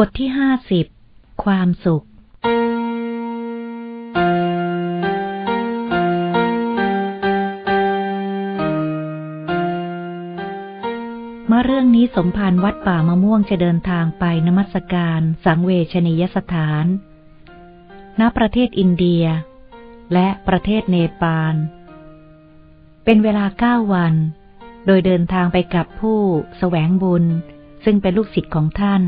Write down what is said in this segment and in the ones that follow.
บทที่ห้าสิบ ความสุข เมื่อเรื่องนี้สมภารวัดป่ามะม่วงจะเดินทางไปนมัสการ สังเวชนียสถาน ณ ประเทศอินเดีย และประเทศเนปาล เป็นเวลาเก้าวัน โดยเดินทางไปกับผู้สแสวงบุญ ซึ่งเป็นลูกศิษย์ของท่าน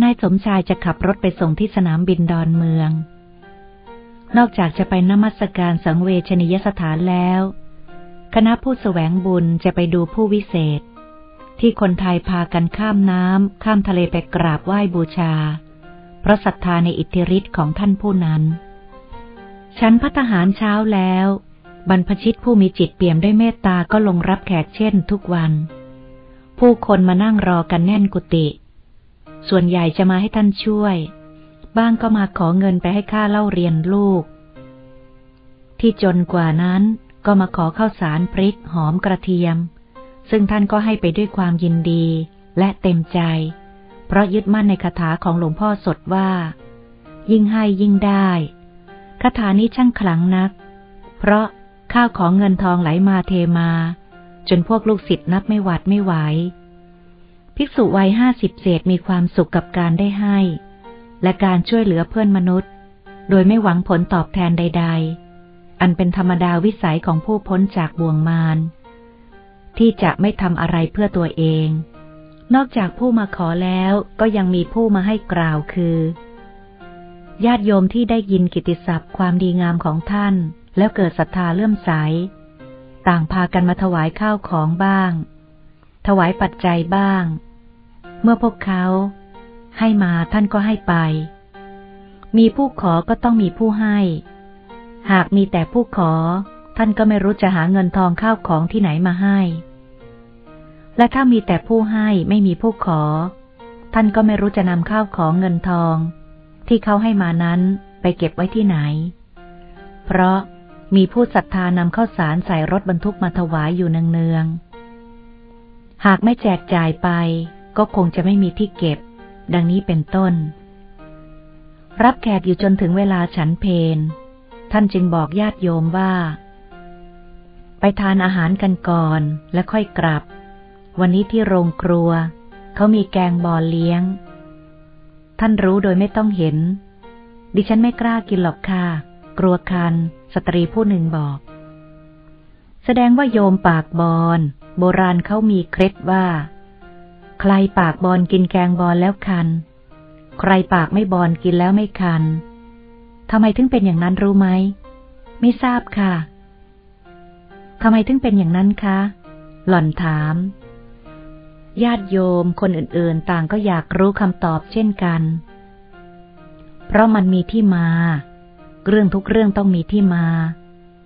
นายสมชายจะขับรถไปส่งที่สนามบินดอนเมือง นอกจากจะไปนมัสการสังเวชนียสถานแล้ว คณะผู้สแสวงบุญจะไปดูผู้วิเศษ ที่คนไทยพากันข้ามน้ำข้ามทะเลไปกราบไหว้บูชา เพราะศรัทธาในอิทธิฤทธิ์ของท่านผู้นั้น ฉันพัฒหารเช้าแล้ว บรรพชิตผู้มีจิตเปี่ยมด้วยเมตตาก็ลงรับแขกเช่นทุกวัน ผู้คนมานั่งรอกันแน่นกุฏิ ส่วนใหญ่จะมาให้ท่านช่วย บ้างก็มาขอเงินไปให้ค่าเล่าเรียนลูก ที่จนกว่านั้นก็มาขอข้าวสารพริกหอมกระเทียม ซึ่งท่านก็ให้ไปด้วยความยินดีและเต็มใจ เพราะยึดมั่นในคาถาของหลวงพ่อสดว่า ยิ่งให้ยิ่งได้คาถานี้ช่างขลังนัก เพราะข้าวของเงินทองไหลมาเทมา จนพวกลูกศิษย์นับไม่หวัดไม่ไหว ภิกษุวัยห้าสิบเศษมีความสุขกับการได้ให้ และการช่วยเหลือเพื่อนมนุษย์ โดยไม่หวังผลตอบแทนใด ๆ อันเป็นธรรมดาวิสัยของผู้พ้นจากบ่วงมารที่จะไม่ทำอะไรเพื่อตัวเอง นอกจากผู้มาขอแล้วก็ยังมีผู้มาให้กล่าวคือ ญาติโยมที่ได้ยินกิติศัพท์ ความดีงามของท่าน แล้วเกิดศรัทธาเลื่อมใส ต่างพากันมาถวายข้าวของบ้าง ถวายปัจจัยบ้าง เมื่อพวกเขา ให้มาท่านก็ให้ไป มีผู้ขอก็ต้องมีผู้ให้ หากมีแต่ผู้ขอ ท่านก็ไม่รู้จะหาเงินทองข้าวของที่ไหนมาให้ และถ้ามีแต่ผู้ให้ไม่มีผู้ขอ ท่านก็ไม่รู้จะนำข้าวของเงินทอง ที่เขาให้มานั้นไปเก็บไว้ที่ไหน เพราะมีผู้ศรัทธานำข้าวสารใส่รถบรรทุกมาถวายอยู่เนืองๆ หากไม่แจกจ่ายไป ก็คงจะไม่มีที่เก็บ ดังนี้เป็นต้น รับแขกอยู่จนถึงเวลาฉันเพนท่านจึงบอกญาติโยมว่า ไปทานอาหารกันก่อนแล้วค่อยกลับ วันนี้ที่โรงครัว เขามีแกงบอลเลี้ยง ท่านรู้โดยไม่ต้องเห็น ดิฉันไม่กล้ากินหรอกค่ะ กลัวคัน สตรีผู้หนึ่งบอก แสดงว่าโยมปากบอล โบราณเขามีเคล็ดว่า ใครปากบอลกินแกงบอลแล้วคัน ใครปากไม่บอลกินแล้วไม่คันทำไมถึงเป็นอย่างนั้นรู้ไหม ไม่ทราบค่ะทำไมถึงเป็นอย่างนั้นคะ หล่อนถาม ญาติโยมคนอื่นๆ ต่างก็อยากรู้คำตอบเช่นกัน เพราะมันมีที่มา เรื่องทุกเรื่องต้องมีที่มา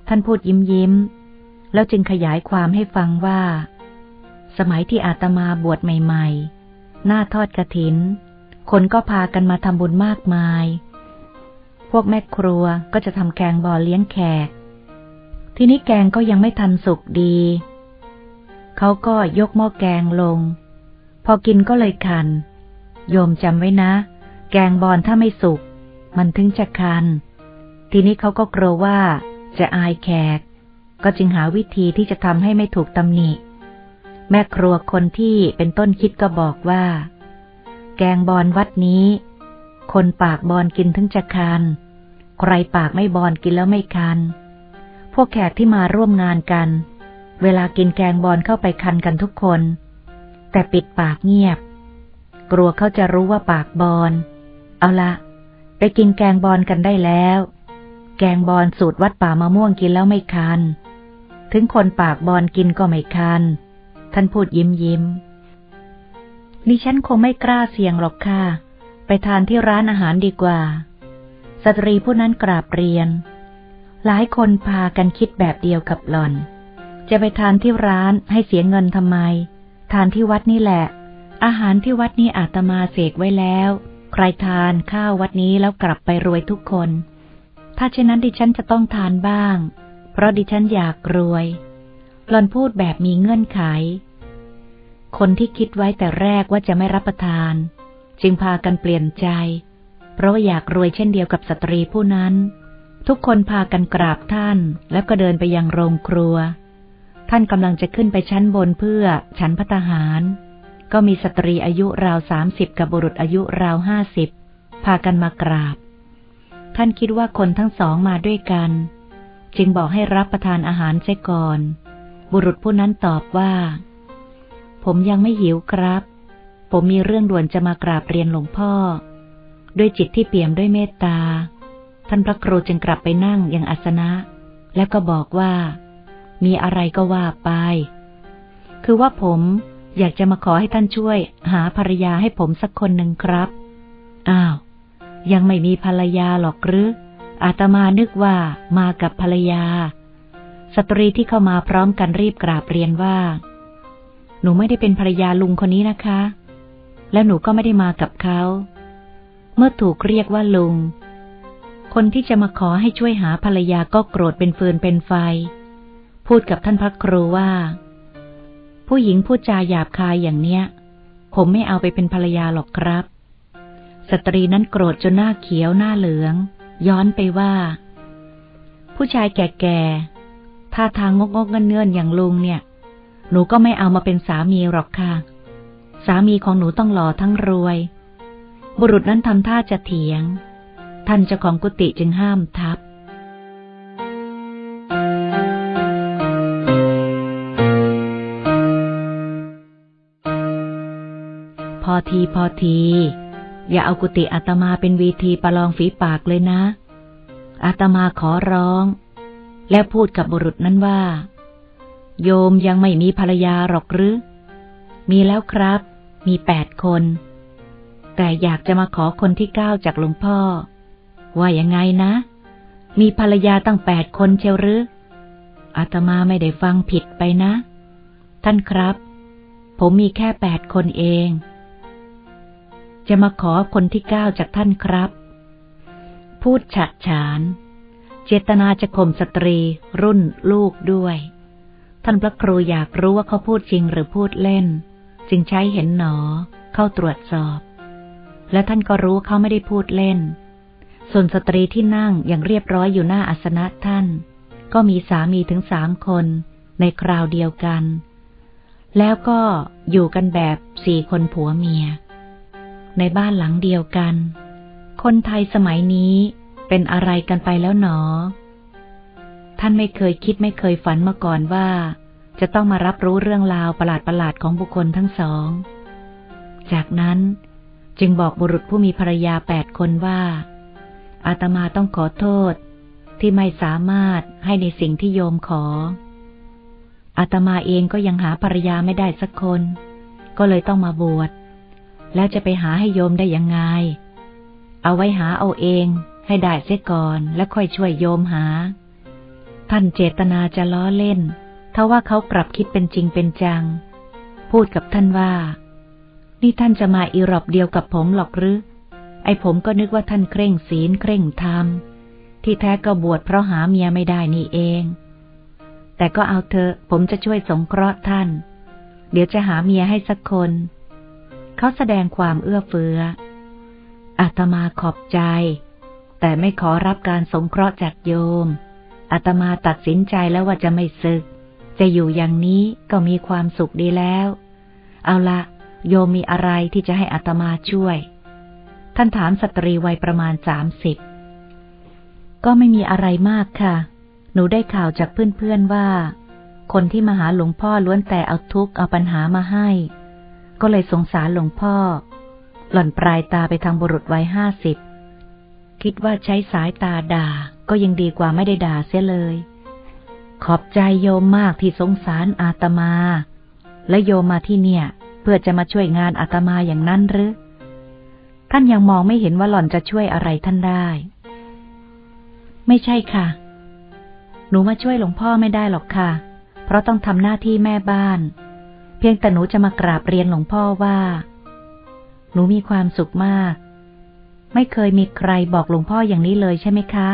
ท่านพูดยิ้มยิ้ม แล้วจึงขยายความให้ฟังว่า สมัยที่อาตมาบวชใหม่ๆ หน้าทอดกระถิน คนก็พากันมาทำบุญมากมาย พวกแม่ครัวก็จะทำแกงบอเลี้ยงแขก ทีนี้แกงก็ยังไม่ทันสุกดี เขาก็ยกหม้อแกงลง พอกินก็เลยคัน โยมจำไว้นะ แกงบอลถ้าไม่สุก มันถึงจะคัน ทีนี้เขาก็กลัวว่าจะอายแขก ก็จึงหาวิธีที่จะทำให้ไม่ถูกตำหนิ แม่ครัวคนที่เป็นต้นคิดก็บอกว่า แกงบอลวัดนี้ คนปากบอลกินถึงจะคัน ใครปากไม่บอลกินแล้วไม่คัน พวกแขกที่มาร่วมงานกัน เวลากินแกงบอลเข้าไปคันกันทุกคน แต่ปิดปากเงียบ กลัวเขาจะรู้ว่าปากบอล เอาละไปกินแกงบอลกันได้แล้ว แกงบอลสูตรวัดป่ามะม่วงกินแล้วไม่คัน ถึงคนปากบอลกินก็ไม่คัน ท่านพูดยิ้มยิ้ม ดิฉันคงไม่กล้าเสี่ยงหรอกค่ะ ไปทานที่ร้านอาหารดีกว่า สตรีผู้นั้นกราบเรียน หลายคนพากันคิดแบบเดียวกับหล่อน จะไปทานที่ร้านให้เสียเงินทำไม ทานที่วัดนี่แหละ อาหารที่วัดนี้อาตมาเสกไว้แล้ว ใครทานข้าววัดนี้แล้วกลับไปรวยทุกคน ถ้าเช่นนั้นดิฉันจะต้องทานบ้าง เพราะดิฉันอยากรวย หลอนพูดแบบมีเงื่อนไข คนที่คิดไว้แต่แรกว่าจะไม่รับประทาน จึงพากันเปลี่ยนใจ เพราะว่าอยากรวยเช่นเดียวกับสตรีผู้นั้น ทุกคนพากันกราบท่าน แล้วก็เดินไปยังโรงครัว ท่านกำลังจะขึ้นไปชั้นบนเพื่อฉันพัตหาร ก็มีสตรีอายุราวสามสิบกับบุรุษอายุราวห้าสิบพากันมากราบ ท่านคิดว่าคนทั้งสองมาด้วยกัน จึงบอกให้รับประทานอาหารเสียก่อน บุรุษผู้นั้นตอบว่า ผมยังไม่หิวครับ ผมมีเรื่องด่วนจะมากราบเรียนหลวงพ่อ ด้วยจิตที่เปี่ยมด้วยเมตตา ท่านพระครูจึงกลับไปนั่งยังอาสนะ แล้วก็บอกว่า มีอะไรก็ว่าไป คือว่าผมอยากจะมาขอให้ท่านช่วย หาภรรยาให้ผมสักคนหนึ่งครับ อ้าว ยังไม่มีภรรยาหรอกหรือ อาตมานึกว่ามากับภรรยา สตรีที่เข้ามาพร้อมกันรีบกราบเรียนว่า หนูไม่ได้เป็นภรรยาลุงคนนี้นะคะ แล้วหนูก็ไม่ได้มากับเขา เมื่อถูกเรียกว่าลุง คนที่จะมาขอให้ช่วยหาภรรยาก็โกรธเป็นฟืนเป็นไฟ พูดกับท่านพระครูว่า ผู้หญิงพูดจาหยาบคายอย่างเนี้ย ผมไม่เอาไปเป็นภรรยาหรอกครับ สตรีนั้นโกรธจนหน้าเขียวหน้าเหลือง ย้อนไปว่า ผู้ชายแก่ๆท่าทางงกงกเงินเงินอย่างลุงเนี่ย หนูก็ไม่เอามาเป็นสามีหรอกค่ะ สามีของหนูต้องหล่อทั้งรวย บุรุษนั้นทำท่าจะเถียง ท่านเจ้าของกุฏิจึงห้ามทับพอทีพอที อย่าเอากุฏิอาตมาเป็นวีทีประลองฝีปากเลยนะ อาตมาขอร้อง และพูดกับบุรุษนั้นว่า โยมยังไม่มีภรรยาหรอกหรือ มีแล้วครับ มีแปดคน แต่อยากจะมาขอคนที่เก้าจากหลวงพ่อ ว่ายังไงนะ มีภรรยาตั้งแปดคนเชียวหรืออาตมาไม่ได้ฟังผิดไปนะ ท่านครับ ผมมีแค่แปดคนเอง จะมาขอคนที่เก้าจากท่านครับ พูดฉะฉาน เจตนาจะข่มสตรีรุ่นลูกด้วย ท่านพระครูอยากรู้ว่าเขาพูดจริงหรือพูดเล่น จึงใช้เห็นหนอ เข้าตรวจสอบ และท่านก็รู้เขาไม่ได้พูดเล่น ส่วนสตรีที่นั่งอย่างเรียบร้อยอยู่หน้าอาสนะท่าน ก็มีสามีถึงสามคนในคราวเดียวกัน แล้วก็อยู่กันแบบสี่คนผัวเมีย ในบ้านหลังเดียวกัน คนไทยสมัยนี้เป็นอะไรกันไปแล้วหนอ ท่านไม่เคยคิดไม่เคยฝันมาก่อนว่า จะต้องมารับรู้เรื่องราวประหลาดประหลาดของบุคคลทั้งสอง จากนั้นจึงบอกบุรุษผู้มีภรรยาแปดคนว่า อาตมาต้องขอโทษที่ไม่สามารถให้ในสิ่งที่โยมขอ อาตมาเองก็ยังหาภรรยาไม่ได้สักคน ก็เลยต้องมาบวช แล้วจะไปหาให้โยมได้ยังไง เอาไว้หาเอาเองให้ได้เสียก่อนแล้วค่อยช่วยโยมหา ท่านเจตนาจะล้อเล่นทว่าเขากลับคิดเป็นจริงเป็นจัง พูดกับท่านว่า นี่ท่านจะมาอีรอบเดียวกับผมหรอกหรือ ไอผมก็นึกว่าท่านเคร่งศีลเคร่งธรรม ที่แท้ก็บวชเพราะหาเมียไม่ได้นี่เอง แต่ก็เอาเถอะผมจะช่วยสงเคราะห์ท่าน เดี๋ยวจะหาเมียให้สักคน เขาแสดงความเอื้อเฟื้ออาตมาขอบใจ แต่ไม่ขอรับการสงเคราะห์จากโยมอาตมาตัดสินใจแล้วว่าจะไม่ศึก จะอยู่อย่างนี้ก็มีความสุขดีแล้ว เอาละโยมมีอะไรที่จะให้อาตมาช่วย ท่านถามสตรีวัยประมาณสามสิบก็ไม่มีอะไรมากค่ะ หนูได้ข่าวจากเพื่อนๆว่า คนที่มาหาหลวงพ่อล้วนแต่เอาทุกข์เอาปัญหามาให้ ก็เลยสงสารหลวงพ่อ หล่อนปลายตาไปทางบุรุษวัยห้าสิบ คิดว่าใช้สายตาด่าก็ยังดีกว่าไม่ได้ด่าเสียเลย ขอบใจโยมมากที่สงสารอาตมา และโยมมาที่เนี่ย เพื่อจะมาช่วยงานอาตมาอย่างนั้นหรือ ท่านยังมองไม่เห็นว่าหล่อนจะช่วยอะไรท่านได้ ไม่ใช่ค่ะ หนูมาช่วยหลวงพ่อไม่ได้หรอกค่ะ เพราะต้องทำหน้าที่แม่บ้าน เพียงแต่หนูจะมากราบเรียนหลวงพ่อว่า หนูมีความสุขมาก ไม่เคยมีใครบอกหลวงพ่ออย่างนี้เลยใช่ไหมคะ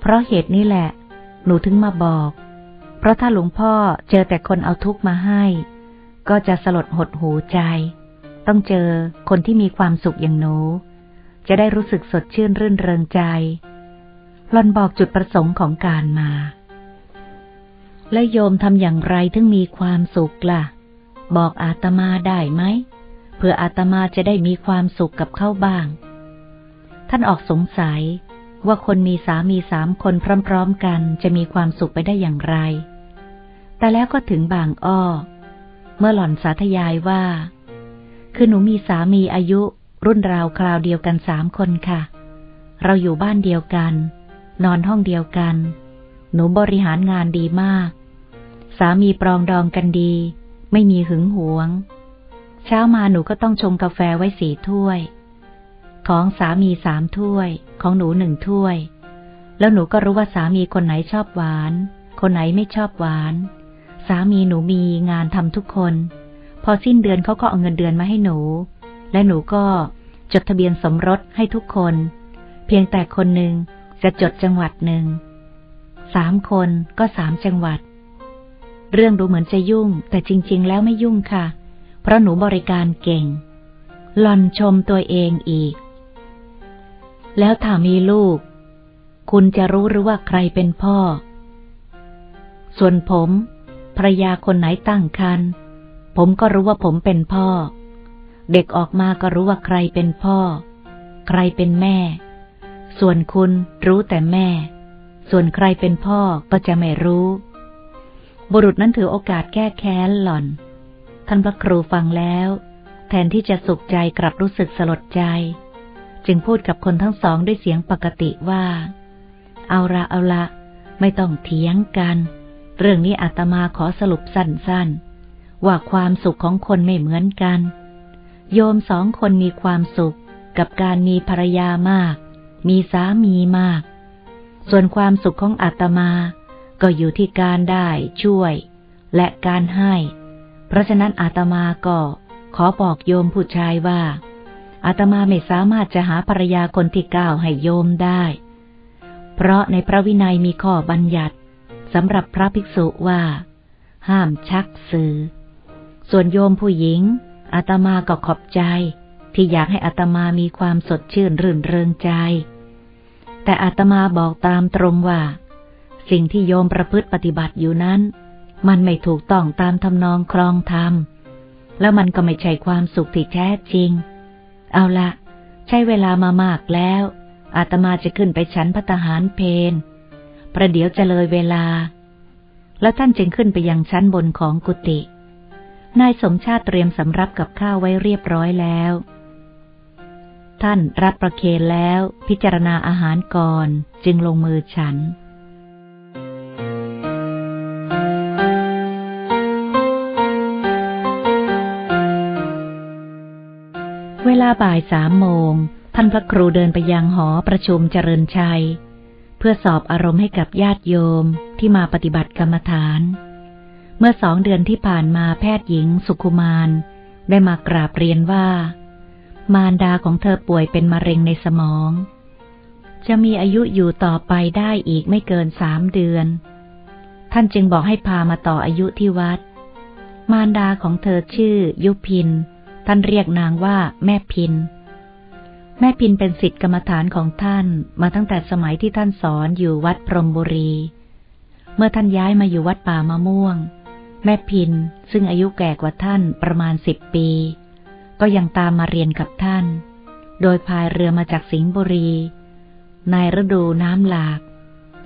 เพราะเหตุนี้แหละ หนูถึงมาบอก เพราะถ้าหลวงพ่อเจอแต่คนเอาทุกข์มาให้ ก็จะสลดหดหูใจ ต้องเจอคนที่มีความสุขอย่างหนู จะได้รู้สึกสดชื่นรื่นเริงใจหลอนบอกจุดประสงค์ของการมา และโยมทำอย่างไรถึงมีความสุขละ่ะ บอกอาตมาได้ไหมเพื่ออาตมาจะได้มีความสุขกับเขาบ้าง ท่านออกสงสัยว่าคนมีสามีสามคนพร้อมๆกันจะมีความสุขไปได้อย่างไร แต่แล้วก็ถึงบางอ้อ เมื่อหล่อนสาธยายว่า คือหนูมีสามีอายุรุ่นราวคราวเดียวกันสามคนค่ะ เราอยู่บ้านเดียวกัน นอนห้องเดียวกัน หนูบริหารงานดีมาก สามีปรองดองกันดี ไม่มีหึงหวง เช้ามาหนูก็ต้องชงกาแฟไว้สี่ถ้วย ของสามีสามถ้วย ของหนูหนึ่งถ้วย แล้วหนูก็รู้ว่าสามีคนไหนชอบหวาน คนไหนไม่ชอบหวาน สามีหนูมีงานทำทุกคน พอสิ้นเดือนเขาก็เอาเงินเดือนมาให้หนู และหนูก็จดทะเบียนสมรสให้ทุกคน เพียงแต่คนหนึ่งจะจดจังหวัดหนึ่งสามคนก็สามจังหวัด เรื่องดูเหมือนจะยุ่ง แต่จริง ๆ แล้วไม่ยุ่งค่ะ เพราะหนูบริการเก่ง หล่อนชมตัวเองอีก แล้วถ้ามีลูก คุณจะรู้หรือว่าใครเป็นพ่อ ส่วนผมภรยาคนไหนตั้งครรภ์ผมก็รู้ว่าผมเป็นพ่อ เด็กออกมาก็รู้ว่าใครเป็นพ่อ ใครเป็นแม่ ส่วนคุณรู้แต่แม่ ส่วนใครเป็นพ่อก็จะไม่รู้ บุรุษนั้นถือโอกาสแก้แค้นหล่อน ท่านพระครูฟังแล้ว แทนที่จะสุขใจกลับรู้สึกสลดใจ จึงพูดกับคนทั้งสองด้วยเสียงปกติว่า เอาละเอาละ ไม่ต้องเถียงกัน เรื่องนี้อาตมาขอสรุปสั้นๆ ว่าความสุขของคนไม่เหมือนกัน โยมสองคนมีความสุขกับการมีภรรยามาก มีสามีมาก ส่วนความสุขของอาตมา ก็อยู่ที่การได้ช่วย และการให้ เพราะฉะนั้นอาตมาก็ขอบอกโยมผู้ชายว่า อาตมาไม่สามารถจะหาภรรยาคนที่เก้าให้โยมได้ เพราะในพระวินัยมีข้อบัญญัติสำหรับพระภิกษุว่า ห้ามชักซื้อส่วนโยมผู้หญิง อาตมาก็ขอบใจ ที่อยากให้อาตมามีความสดชื่นรื่นเริงใจ แต่อาตมาบอกตามตรงว่า สิ่งที่โยมประพฤติปฏิบัติอยู่นั้น มันไม่ถูกต้องตามทำนองครองธรรม แล้วมันก็ไม่ใช่ความสุขที่แท้จริง เอาละใช้เวลามามากแล้ว อาตมาจะขึ้นไปชั้นพัตหารเพนประเดี๋ยวจะเลยเวลา แล้วท่านจึงขึ้นไปยังชั้นบนของกุฏินายสมชาติเตรียมสำรับกับข้าวไว้เรียบร้อยแล้ว ท่านรับประเคนแล้ว พิจารณาอาหารก่อนจึงลงมือฉัน ลาบ่ายสามโมง ท่านพระครูเดินไปยังหอประชุมเจริญชัย เพื่อสอบอารมณ์ให้กับญาติโยมที่มาปฏิบัติกรรมฐาน เมื่อสองเดือนที่ผ่านมาแพทย์หญิงสุขุมารได้มากราบเรียนว่า มารดาของเธอป่วยเป็นมะเร็งในสมอง จะมีอายุอยู่ต่อไปได้อีกไม่เกินสามเดือน ท่านจึงบอกให้พามาต่ออายุที่วัด มารดาของเธอชื่อยุพิน ท่านเรียกนางว่าแม่พิน แม่พินเป็นสิทธิกรรมฐานของท่านมาตั้งแต่สมัยที่ท่านสอนอยู่วัดพรมบุรี เมื่อท่านย้ายมาอยู่วัดป่ามะม่วง แม่พินซึ่งอายุแก่กว่าท่านประมาณสิบปี ก็ยังตามมาเรียนกับท่าน โดยพายเรือมาจากสิงห์บุรี ในฤดูน้ำหลาก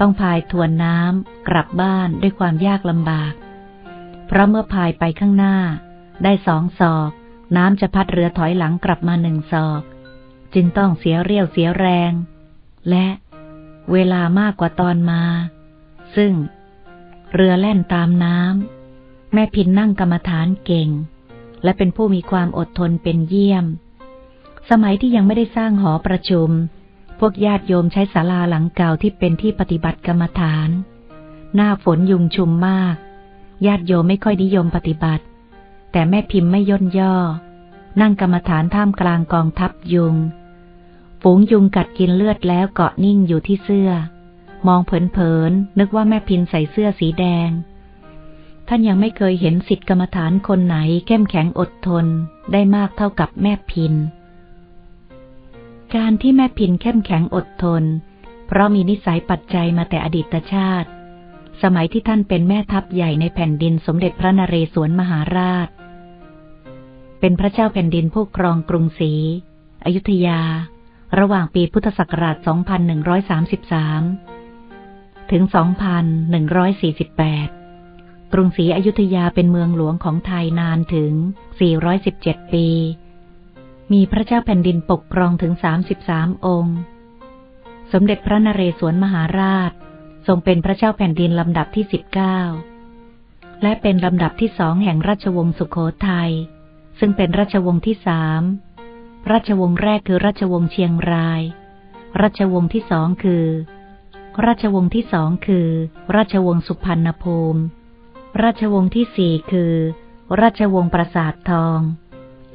ต้องพายทวนน้ำกลับบ้านด้วยความยากลำบาก เพราะเมื่อพายไปข้างหน้า ได้สองศอก น้ำจะพัดเรือถอยหลังกลับมาหนึ่งศอก จึงต้องเสียเรี่ยวเสียแรง และเวลามากกว่าตอนมา ซึ่ง เรือแล่นตามน้ำ แม่พินนั่งกรรมฐานเก่ง และเป็นผู้มีความอดทนเป็นเยี่ยม สมัยที่ยังไม่ได้สร้างหอประชุม พวกญาติโยมใช้ศาลาหลังเก่าที่เป็นที่ปฏิบัติกรรมฐาน หน้าฝนยุงชุมมาก ญาติโยมไม่ค่อยนิยมปฏิบัติ แต่แม่พิมพ์ไม่ย่นย่อ นั่งกรรมฐานท่ามกลางกองทัพยุง ฝูงยุงกัดกินเลือดแล้วเกาะนิ่งอยู่ที่เสื้อ มองเผินๆนึกว่าแม่พินใส่เสื้อสีแดง ท่านยังไม่เคยเห็นสิทธิกรรมฐานคนไหนเข้มแข็งอดทนได้มากเท่ากับแม่พิน การที่แม่พินเข้มแข็งอดทน เพราะมีนิสัยปัจจัยมาแต่อดีตชาติสมัยที่ท่านเป็นแม่ทัพใหญ่ในแผ่นดินสมเด็จพระนเรศวรมหาราช เป็นพระเจ้าแผ่นดินผู้ครองกรุงศรีอยุธยา ระหว่างปีพุทธศักราช 2133 ถึง 2148 กรุงศรีอยุธยาเป็นเมืองหลวงของไทยนานถึง 417 ปี มีพระเจ้าแผ่นดินปกครองถึง 33 องค์ สมเด็จพระนเรศวรมหาราช ทรงเป็นพระเจ้าแผ่นดินลำดับที่ 19 และเป็นลำดับที่สองแห่งราชวงศ์สุขโขทยัย ซึ่งเป็นราชวงศ์ที่สามราชวงศ์แรกคือราชวงศ์เชียงราย ราชวงศ์ที่สองคือ ราชวงศ์ที่สองคือ ราชวงศ์สุพรรณภูมิ ราชวงศ์ที่สี่คือ ราชวงศ์ปราสาททอง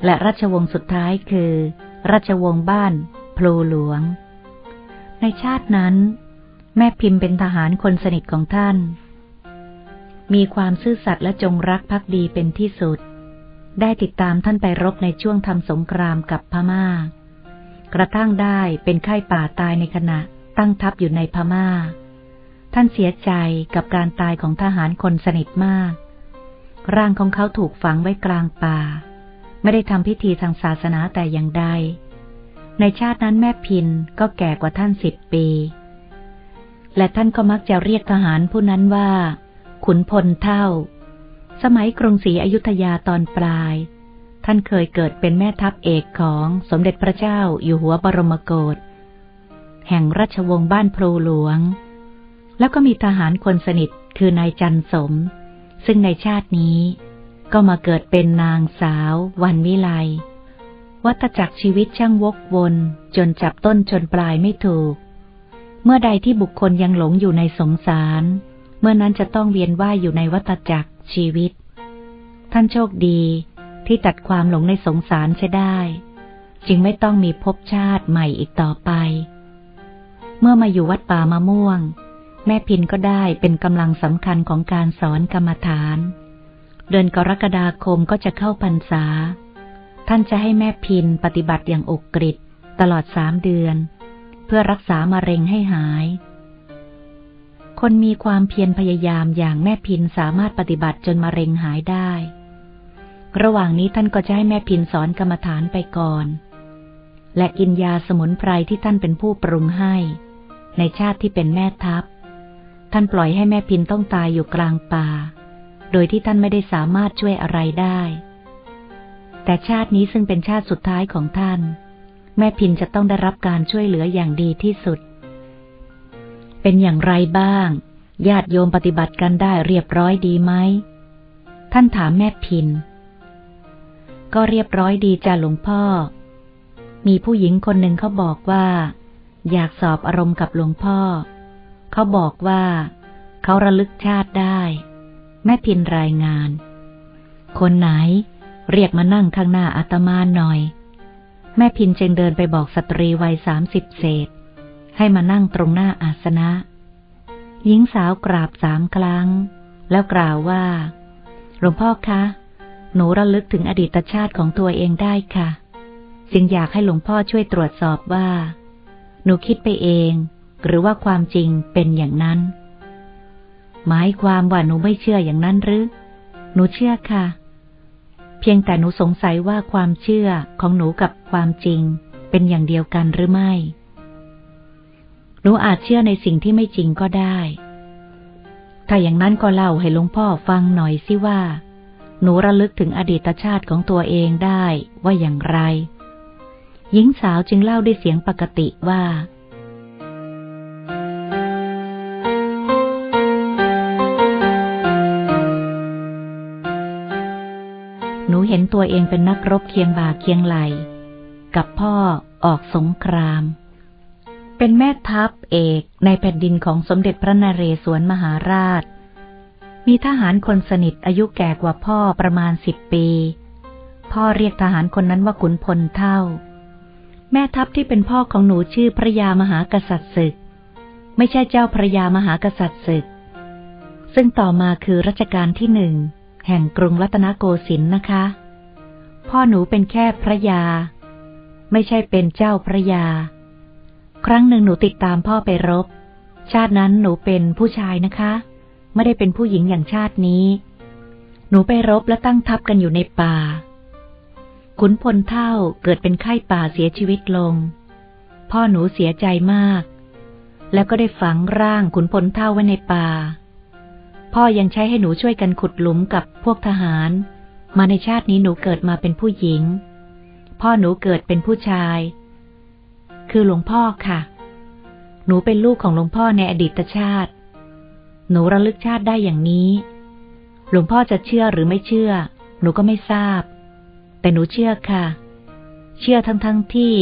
และราชวงศ์สุดท้ายคือ ราชวงศ์บ้านพลูหลวง ในชาตินั้น แม่พิมพ์เป็นทหารคนสนิทของท่าน มีความซื่อสัตย์และจงรักภักดีเป็นที่สุด ได้ติดตามท่านไปรบในช่วงทำสงครามกับพมา่า กระทั่งได้เป็นไข้ป่าตายในขณะตั้งทัพอยู่ในพมา่า ท่านเสียใจกับการตายของทหารคนสนิทมาก ร่างของเขาถูกฝังไว้กลางป่า ไม่ได้ทำพิธีทางศาสนาแต่อย่างใด ในชาตินั้นแม่พินก็แก่กว่าท่านสิบปี และท่านก็มักจะเรียกทหารผู้นั้นว่า ขุนพลเท่า สมัยกรุงศรีอยุธยาตอนปลาย ท่านเคยเกิดเป็นแม่ทัพเอกของสมเด็จพระเจ้าอยู่หัวบรมโกศแห่งราชวงศ์บ้านพลูหลวง แล้วก็มีทหารคนสนิทคือนายจันสม ซึ่งในชาตินี้ก็มาเกิดเป็นนางสาว วันวิไลวัตจักรชีวิตช่างวกวนจนจับต้นจนปลายไม่ถูก เมื่อใดที่บุคคลยังหลงอยู่ในสงสาร เมื่อนั้นจะต้องเวียนว่ายอยู่ในวัตจักรชีวิต ท่านโชคดีที่ตัดความหลงในสงสารเสียได้ จึงไม่ต้องมีภพชาติใหม่อีกต่อไป เมื่อมาอยู่วัดป่ามะม่วง แม่พินก็ได้เป็นกำลังสำคัญของการสอนกรรมฐาน เดือนกรกฎาคมก็จะเข้าพรรษา ท่านจะให้แม่พินปฏิบัติอย่างอกกริดตลอดสามเดือน เพื่อรักษามะเร็งให้หาย คนมีความเพียรพยายามอย่างแม่พินสามารถปฏิบัติจนมะเร็งหายได้ ระหว่างนี้ท่านก็จะให้แม่พินสอนกรรมฐานไปก่อน และกินยาสมุนไพรที่ท่านเป็นผู้ปรุงให้ ในชาติที่เป็นแม่ทัพ ท่านปล่อยให้แม่พินต้องตายอยู่กลางป่า โดยที่ท่านไม่ได้สามารถช่วยอะไรได้ แต่ชาตินี้ซึ่งเป็นชาติสุดท้ายของท่าน แม่พินจะต้องได้รับการช่วยเหลืออย่างดีที่สุด เป็นอย่างไรบ้าง ญาติโยมปฏิบัติกันได้เรียบร้อยดีไหม ท่านถามแม่พิน ก็เรียบร้อยดีจ้าหลวงพ่อ มีผู้หญิงคนหนึ่งเขาบอกว่า อยากสอบอารมณ์กับหลวงพ่อ เขาบอกว่าเขาระลึกชาติได้ แม่พินรายงาน คนไหนเรียกมานั่งข้างหน้าอาตมาหน่อย แม่พินจึงเดินไปบอกสตรีวัยสามสิบเศษ ให้มานั่งตรงหน้าอาสนะ หญิงสาวกราบสามครั้ง แล้วกล่าวว่า หลวงพ่อคะ หนูระลึกถึงอดีตชาติของตัวเองได้ค่ะ จึงอยากให้หลวงพ่อช่วยตรวจสอบว่า หนูคิดไปเอง หรือว่าความจริงเป็นอย่างนั้น หมายความว่าหนูไม่เชื่ออย่างนั้นหรือ หนูเชื่อค่ะ เพียงแต่หนูสงสัยว่าความเชื่อของหนูกับความจริงเป็นอย่างเดียวกันหรือไม่ หนูอาจเชื่อในสิ่งที่ไม่จริงก็ได้ ถ้าอย่างนั้นก็เล่าให้หลวงพ่อฟังหน่อยสิว่า หนูระลึกถึงอดีตชาติของตัวเองได้ว่าอย่างไร หญิงสาวจึงเล่าด้วยเสียงปกติว่า หนูเห็นตัวเองเป็นนักรบเคียงบ่าเคียงไหล กับพ่อออกสงคราม เป็นแม่ทัพเอกในแผ่นดินของสมเด็จพระนเรศวรมหาราช มีทหารคนสนิทอายุแก่กว่าพ่อประมาณสิบปี พ่อเรียกทหารคนนั้นว่าขุนพลเท่า แม่ทัพที่เป็นพ่อของหนูชื่อพระยามหากษัตริย์ศึก ไม่ใช่เจ้าพระยามหากษัตริย์ศึก ซึ่งต่อมาคือรัชกาลที่หนึ่งแห่งกรุงรัตนโกสินทร์นะคะ พ่อหนูเป็นแค่พระยา ไม่ใช่เป็นเจ้าพระยา ครั้งหนึ่งหนูติดตามพ่อไปรบ ชาตินั้นหนูเป็นผู้ชายนะคะ ไม่ได้เป็นผู้หญิงอย่างชาตินี้ หนูไปรบและตั้งทัพกันอยู่ในป่า ขุนพลเท่าเกิดเป็นไข้ป่าเสียชีวิตลง พ่อหนูเสียใจมาก แล้วก็ได้ฝังร่างขุนพลเท่าไว้ในป่า พ่อยังใช้ให้หนูช่วยกันขุดหลุมกับพวกทหาร มาในชาตินี้หนูเกิดมาเป็นผู้หญิง พ่อหนูเกิดเป็นผู้ชาย คือหลวงพ่อค่ะ หนูเป็นลูกของหลวงพ่อในอดีตชาติ หนูระลึกชาติได้อย่างนี้ หลวงพ่อจะเชื่อหรือไม่เชื่อ หนูก็ไม่ทราบ แต่หนูเชื่อค่ะ เชื่อทั้งๆทที่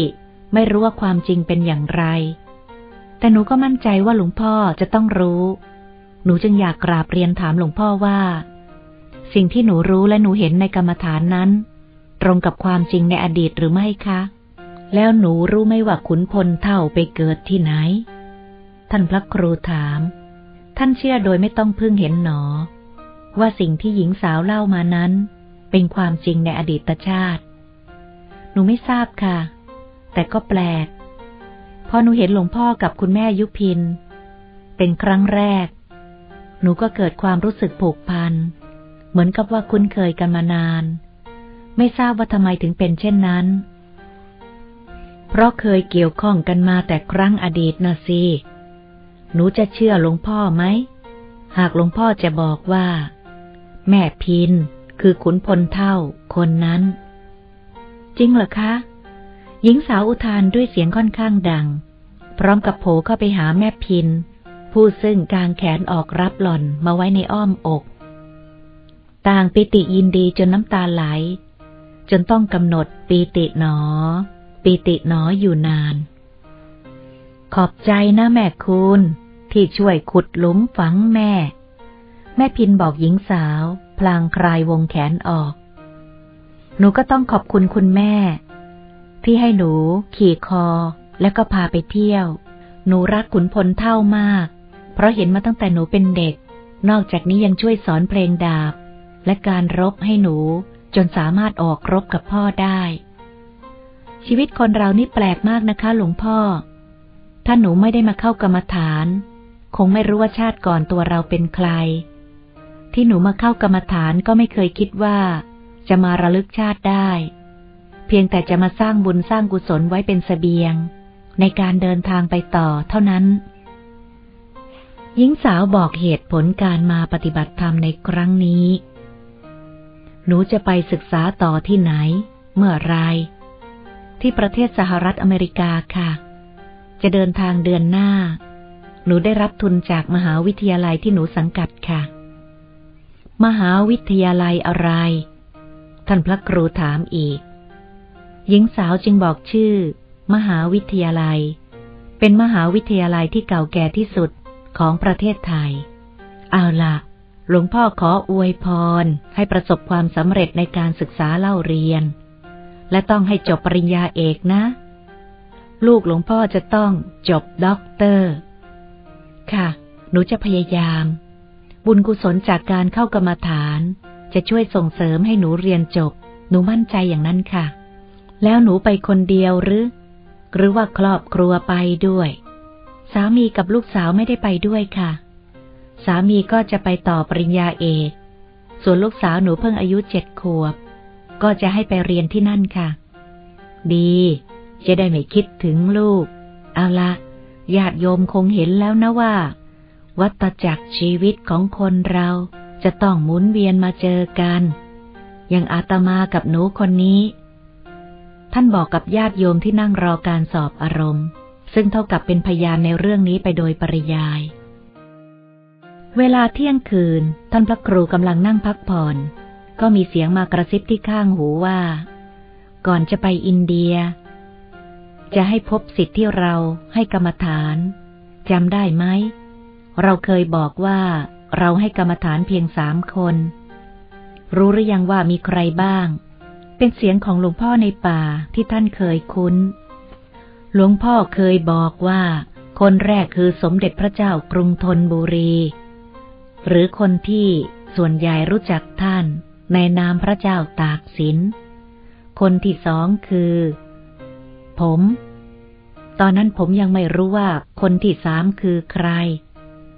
ไม่รู้ว่าความจริงเป็นอย่างไร แต่หนูก็มั่นใจว่าหลวงพ่อจะต้องรู้ หนูจึงอยากกราบเรียนถามหลวงพ่อว่า สิ่งที่หนูรู้และหนูเห็นในกรรมฐานนั้น ตรงกับความจริงในอดีตหรือไม่คะ แล้วหนูรู้ไหมว่าขุนพลเท่าไปเกิดที่ไหน ท่านพระครูถาม ท่านเชื่อโดยไม่ต้องพึ่งเห็นหนอ ว่าสิ่งที่หญิงสาวเล่ามานั้น เป็นความจริงในอดีตชาติ หนูไม่ทราบค่ะ แต่ก็แปลก พอหนูเห็นหลวงพ่อกับคุณแม่ยุพิน เป็นครั้งแรก หนูก็เกิดความรู้สึกผูกพัน เหมือนกับว่าคุ้นเคยกันมานาน ไม่ทราบว่าทำไมถึงเป็นเช่นนั้น เพราะเคยเกี่ยวข้องกันมาแต่ครั้งอดีตนะสิ หนูจะเชื่อหลวงพ่อไหม หากหลวงพ่อจะบอกว่า แม่พินคือขุนพลเท่าคนนั้น จริงเหรอคะ หญิงสาวอุทานด้วยเสียงค่อนข้างดัง พร้อมกับโผเข้าไปหาแม่พิน ผู้ซึ่งกางแขนออกรับหล่อนมาไว้ในอ้อมอก ต่างปิติยินดีจนน้ำตาไหล จนต้องกำหนดปีติหนอ ปีติหนออยู่นาน ขอบใจนะแม่คุณ ที่ช่วยขุดหลุมฝังแม่ แม่พินบอกหญิงสาว พลางคลายวงแขนออก หนูก็ต้องขอบคุณคุณแม่ ที่ให้หนู ขี่คอ แล้วก็พาไปเที่ยว หนูรักขุนพลเท่ามาก เพราะเห็นมาตั้งแต่หนูเป็นเด็ก นอกจากนี้ยังช่วยสอนเพลงดาบ และการรบให้หนูจนสามารถออกรบกับพ่อได้ ชีวิตคนเรานี่แปลกมากนะคะ หลวงพ่อ ถ้าหนูไม่ได้มาเข้ากรรมฐาน คงไม่รู้ว่าชาติก่อนตัวเราเป็นใคร ที่หนูมาเข้ากรรมฐานก็ไม่เคยคิดว่า จะมาระลึกชาติได้ เพียงแต่จะมาสร้างบุญสร้างกุศลไว้เป็นสเสบียง ในการเดินทางไปต่อเท่านั้น หญิงสาวบอกเหตุผลการมาปฏิบัติธรรมในครั้งนี้ หนูจะไปศึกษาต่อที่ไหน เมื่อไร ที่ประเทศสหรัฐอเมริกาค่ะ จะเดินทางเดือนหน้า หนูได้รับทุนจากมหาวิทยาลัยที่หนูสังกัดค่ะ มหาวิทยาลัยอะไร ท่านพระครูถามอีก หญิงสาวจึงบอกชื่อ มหาวิทยาลัย เป็นมหาวิทยาลัยที่เก่าแก่ที่สุดของประเทศไทย เอาละหลวงพ่อขออวยพร ให้ประสบความสำเร็จในการศึกษาเล่าเรียน และต้องให้จบปริญญาเอกนะ ลูกหลวงพ่อจะต้องจบด็อกเตอร์ ค่ะ หนูจะพยายาม บุญกุศลจากการเข้ากรรมฐาน จะช่วยส่งเสริมให้หนูเรียนจบ หนูมั่นใจอย่างนั้นค่ะ แล้วหนูไปคนเดียวหรือ หรือว่าครอบครัวไปด้วย สามีกับลูกสาวไม่ได้ไปด้วยค่ะ สามีก็จะไปต่อปริญญาเอก ส่วนลูกสาวหนูเพิ่งอายุเจ็ดขวบ ก็จะให้ไปเรียนที่นั่นค่ะ ดี จะได้ไม่คิดถึงลูก เอาละญาติโยมคงเห็นแล้วนะว่า วัตจักรชีวิตของคนเราจะต้องหมุนเวียนมาเจอกัน อย่างอาตมากับหนูคนนี้ ท่านบอกกับญาติโยมที่นั่งรอการสอบอารมณ์ ซึ่งเท่ากับเป็นพยานในเรื่องนี้ไปโดยปริยาย เวลาเที่ยงคืน ท่านพระครูกำลังนั่งพักผ่อน ก็มีเสียงมากระซิบที่ข้างหูว่า ก่อนจะไปอินเดีย จะให้พบสิทธิ์ที่เราให้กรรมฐานจำได้ไหม เราเคยบอกว่าเราให้กรรมฐานเพียงสามคน รู้หรือยังว่ามีใครบ้าง เป็นเสียงของหลวงพ่อในป่าที่ท่านเคยคุ้น หลวงพ่อเคยบอกว่า คนแรกคือสมเด็จพระเจ้ากรุงธนบุรี หรือคนที่ส่วนใหญ่รู้จักท่านในนามพระเจ้าตากสิน คนที่สองคือ ผม ตอนนั้นผมยังไม่รู้ว่าคนที่สามคือใคร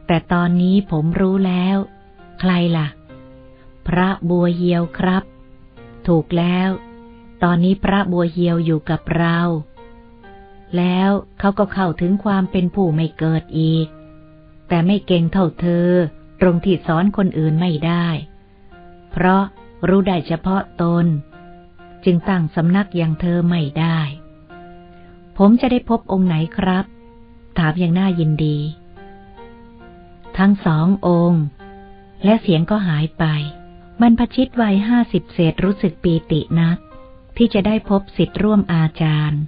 แต่ตอนนี้ผมรู้แล้ว ใครล่ะ พระบัวเหียวครับ ถูกแล้ว ตอนนี้พระบัวเหียวอยู่กับเรา แล้วเขาก็เข้าถึงความเป็นผู้ไม่เกิดอีก แต่ไม่เก่งเท่าเธอ ตรงที่สอนคนอื่นไม่ได้ เพราะรู้ได้เฉพาะตน จึงตั้งสำนักอย่างเธอไม่ได้ ผมจะได้พบองค์ไหนครับ ถามอย่างน่ายินดี ทั้งสององค์ และเสียงก็หายไป บรรพชิตวัยห้าสิบเศษรู้สึกปีตินัก ที่จะได้พบสิทธิ์ร่วมอาจารย์